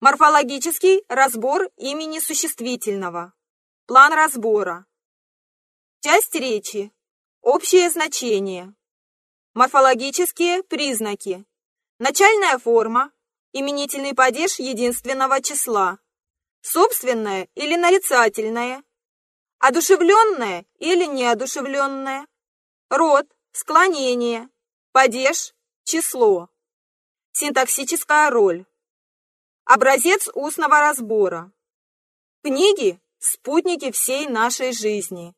Морфологический разбор имени существительного. План разбора. Часть речи. Общее значение. Морфологические признаки. Начальная форма. Именительный падеж единственного числа. Собственное или нарицательное. Одушевленное или неодушевленное. Род, склонение, падеж, число. Синтаксическая роль. Образец устного разбора. Книги – спутники всей нашей жизни.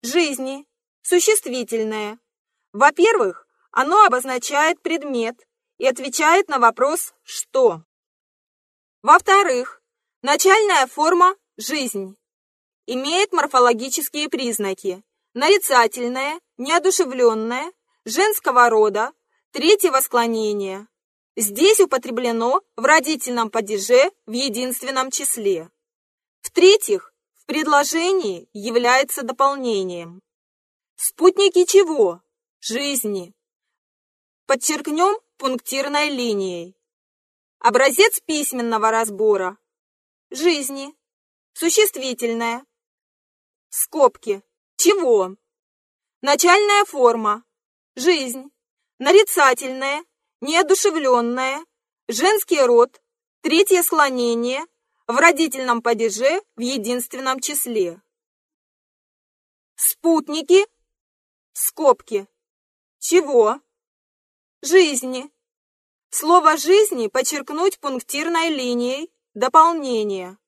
Жизни – существительное. Во-первых, оно обозначает предмет и отвечает на вопрос «что?». Во-вторых, начальная форма «жизнь» имеет морфологические признаки нарицательное, неодушевленное, женского рода, третьего склонения, Здесь употреблено в родительном падеже в единственном числе. В-третьих, в предложении является дополнением. Спутники чего? Жизни. Подчеркнем пунктирной линией. Образец письменного разбора. Жизни. Существительное. Скобки. Чего? Начальная форма. Жизнь. Нарицательное неодушевленное, женский род, третье склонение, в родительном падеже в единственном числе. Спутники, скобки. Чего? Жизни. Слово «жизни» подчеркнуть пунктирной линией дополнение.